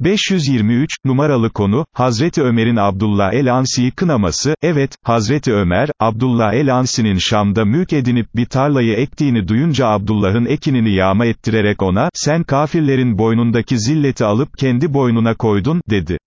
523, numaralı konu, Hazreti Ömer'in Abdullah el-Ansi'yi kınaması, evet, Hazreti Ömer, Abdullah el-Ansi'nin Şam'da mülk edinip bir tarlayı ektiğini duyunca Abdullah'ın ekinini yağma ettirerek ona, sen kafirlerin boynundaki zilleti alıp kendi boynuna koydun, dedi.